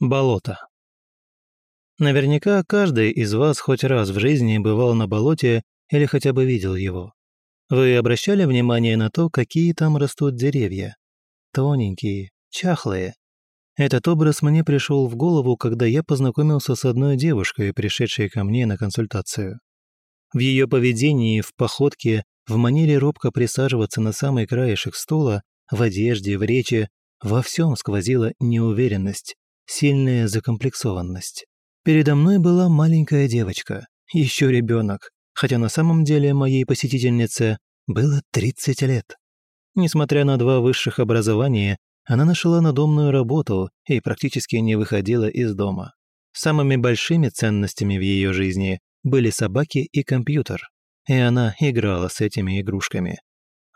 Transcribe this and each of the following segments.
Болото. Наверняка каждый из вас хоть раз в жизни бывал на болоте или хотя бы видел его. Вы обращали внимание на то, какие там растут деревья? Тоненькие, чахлые. Этот образ мне пришел в голову, когда я познакомился с одной девушкой, пришедшей ко мне на консультацию. В ее поведении, в походке, в манере робко присаживаться на самый краешек стула, в одежде, в речи, во всем сквозила неуверенность, сильная закомплексованность. Передо мной была маленькая девочка, еще ребенок, хотя на самом деле моей посетительнице было 30 лет. Несмотря на два высших образования, она нашла надомную работу и практически не выходила из дома. Самыми большими ценностями в ее жизни были собаки и компьютер, и она играла с этими игрушками.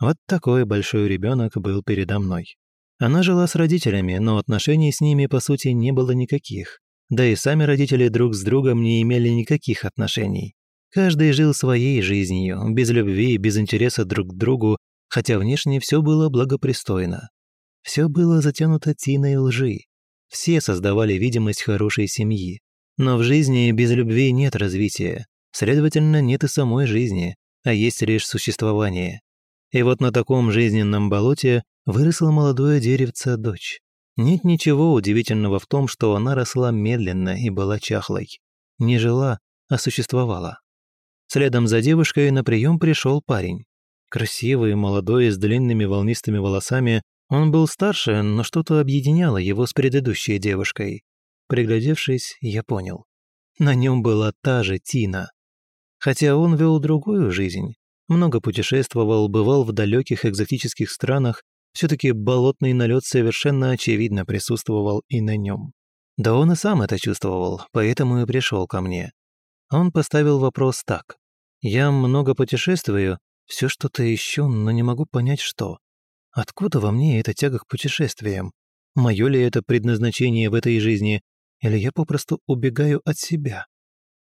Вот такой большой ребенок был передо мной. Она жила с родителями, но отношений с ними, по сути, не было никаких. Да и сами родители друг с другом не имели никаких отношений. Каждый жил своей жизнью, без любви, без интереса друг к другу, хотя внешне все было благопристойно. Все было затянуто тиной лжи. Все создавали видимость хорошей семьи. Но в жизни без любви нет развития. Следовательно, нет и самой жизни, а есть лишь существование. И вот на таком жизненном болоте выросло молодое деревце дочь. Нет ничего удивительного в том, что она росла медленно и была чахлой. Не жила, а существовала. Следом за девушкой на прием пришел парень. Красивый, молодой, с длинными волнистыми волосами, он был старше, но что-то объединяло его с предыдущей девушкой. Приглядевшись, я понял. На нем была та же Тина. Хотя он вел другую жизнь, много путешествовал, бывал в далеких экзотических странах, все-таки болотный налет совершенно очевидно присутствовал и на нем. Да он и сам это чувствовал, поэтому и пришел ко мне. Он поставил вопрос так. «Я много путешествую, все что-то ищу, но не могу понять, что. Откуда во мне эта тяга к путешествиям? Мое ли это предназначение в этой жизни, или я попросту убегаю от себя?»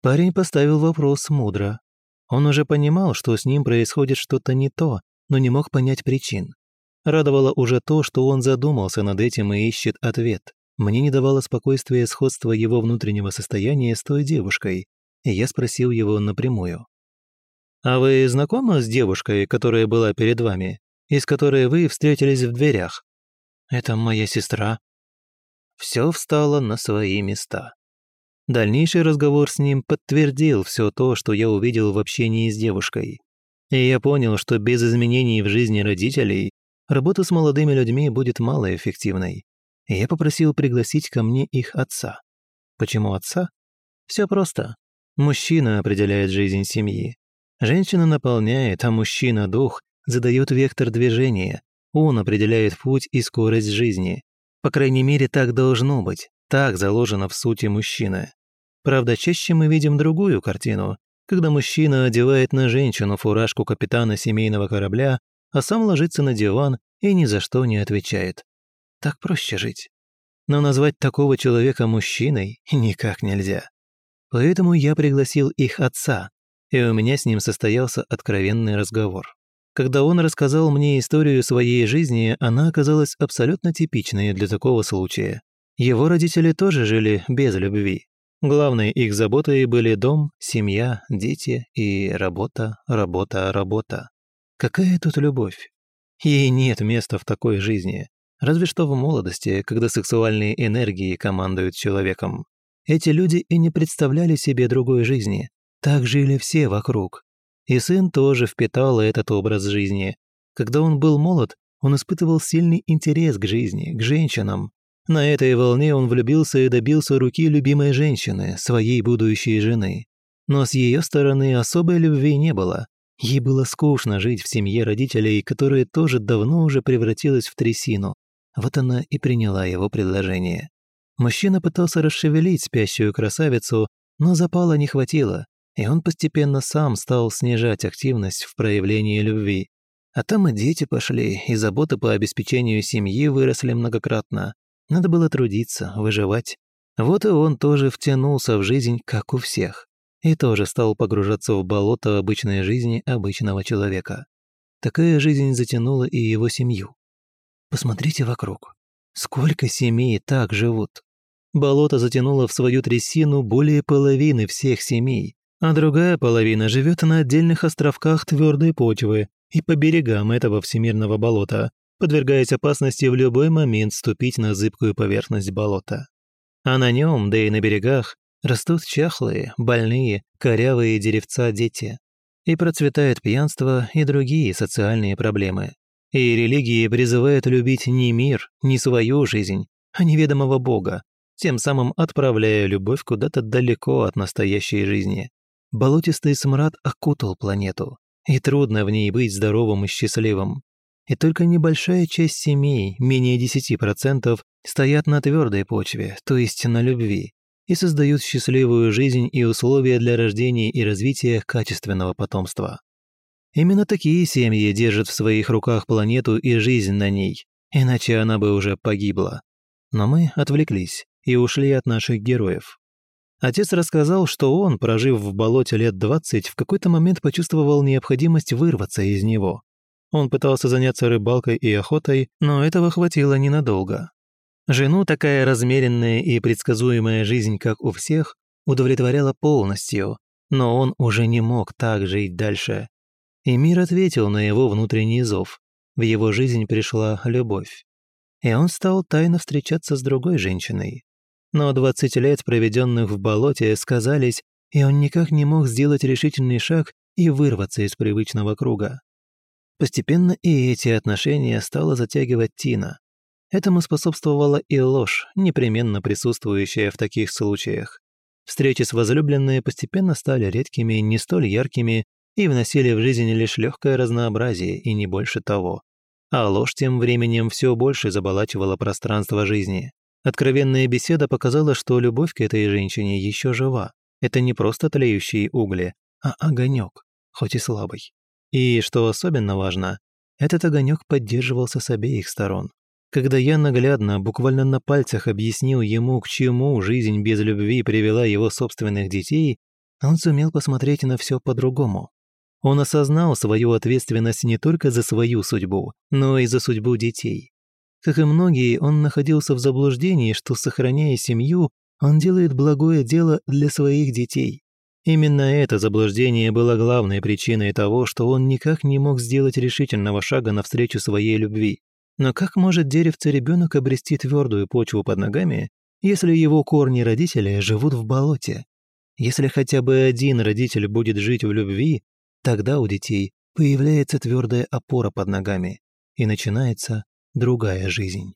Парень поставил вопрос мудро. Он уже понимал, что с ним происходит что-то не то, но не мог понять причин. Радовало уже то, что он задумался над этим и ищет ответ. Мне не давало спокойствия сходство его внутреннего состояния с той девушкой, и я спросил его напрямую. «А вы знакомы с девушкой, которая была перед вами, и с которой вы встретились в дверях?» «Это моя сестра». Все встало на свои места. Дальнейший разговор с ним подтвердил все то, что я увидел в общении с девушкой. И я понял, что без изменений в жизни родителей работа с молодыми людьми будет малоэффективной. Я попросил пригласить ко мне их отца. Почему отца? Все просто. Мужчина определяет жизнь семьи. Женщина наполняет, а мужчина – дух, задает вектор движения. Он определяет путь и скорость жизни. По крайней мере, так должно быть. Так заложено в сути мужчины. Правда, чаще мы видим другую картину, когда мужчина одевает на женщину фуражку капитана семейного корабля, а сам ложится на диван и ни за что не отвечает. Так проще жить. Но назвать такого человека мужчиной никак нельзя. Поэтому я пригласил их отца, и у меня с ним состоялся откровенный разговор. Когда он рассказал мне историю своей жизни, она оказалась абсолютно типичной для такого случая. Его родители тоже жили без любви. Главной их заботой были дом, семья, дети и работа, работа, работа. Какая тут любовь? Ей нет места в такой жизни. Разве что в молодости, когда сексуальные энергии командуют человеком. Эти люди и не представляли себе другой жизни. Так жили все вокруг. И сын тоже впитал этот образ жизни. Когда он был молод, он испытывал сильный интерес к жизни, к женщинам. На этой волне он влюбился и добился руки любимой женщины, своей будущей жены. Но с ее стороны особой любви не было. Ей было скучно жить в семье родителей, которая тоже давно уже превратилась в трясину. Вот она и приняла его предложение. Мужчина пытался расшевелить спящую красавицу, но запала не хватило, и он постепенно сам стал снижать активность в проявлении любви. А там и дети пошли, и заботы по обеспечению семьи выросли многократно. Надо было трудиться, выживать. Вот и он тоже втянулся в жизнь, как у всех и тоже стал погружаться в болото обычной жизни обычного человека. Такая жизнь затянула и его семью. Посмотрите вокруг. Сколько семей так живут? болото затянуло в свою трясину более половины всех семей, а другая половина живет на отдельных островках твердой почвы и по берегам этого всемирного болота, подвергаясь опасности в любой момент ступить на зыбкую поверхность болота. А на нем, да и на берегах, растут чахлые, больные, корявые деревца дети. И процветает пьянство и другие социальные проблемы. И религии призывают любить не мир, не свою жизнь, а неведомого Бога, тем самым отправляя любовь куда-то далеко от настоящей жизни. Болотистый смрад окутал планету, и трудно в ней быть здоровым и счастливым. И только небольшая часть семей, менее 10%, стоят на твердой почве, то есть на любви, и создают счастливую жизнь и условия для рождения и развития качественного потомства. Именно такие семьи держат в своих руках планету и жизнь на ней, иначе она бы уже погибла. Но мы отвлеклись и ушли от наших героев. Отец рассказал, что он, прожив в болоте лет 20, в какой-то момент почувствовал необходимость вырваться из него. Он пытался заняться рыбалкой и охотой, но этого хватило ненадолго. Жену такая размеренная и предсказуемая жизнь, как у всех, удовлетворяла полностью, но он уже не мог так жить дальше. И мир ответил на его внутренний зов. В его жизнь пришла любовь. И он стал тайно встречаться с другой женщиной. Но 20 лет, проведенных в болоте, сказались, и он никак не мог сделать решительный шаг и вырваться из привычного круга. Постепенно и эти отношения стала затягивать Тина. Этому способствовала и ложь, непременно присутствующая в таких случаях. Встречи с возлюбленной постепенно стали редкими, не столь яркими и вносили в жизнь лишь легкое разнообразие и не больше того. А ложь тем временем все больше заболачивала пространство жизни. Откровенная беседа показала, что любовь к этой женщине еще жива. Это не просто тлеющие угли, а огонек, хоть и слабый. И, что особенно важно, этот огонек поддерживался с обеих сторон. Когда я наглядно, буквально на пальцах объяснил ему, к чему жизнь без любви привела его собственных детей, он сумел посмотреть на все по-другому. Он осознал свою ответственность не только за свою судьбу, но и за судьбу детей. Как и многие, он находился в заблуждении, что, сохраняя семью, он делает благое дело для своих детей. Именно это заблуждение было главной причиной того, что он никак не мог сделать решительного шага навстречу своей любви. Но как может деревце ребенок обрести твердую почву под ногами, если его корни родители живут в болоте? Если хотя бы один родитель будет жить в любви, тогда у детей появляется твердая опора под ногами, и начинается другая жизнь.